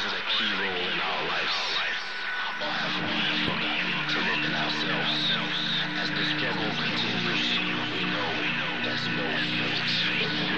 played a key role in our lives? Or have we forgotten to look at ourselves? As the struggle continues, we know there's no fate.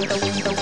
Então, então...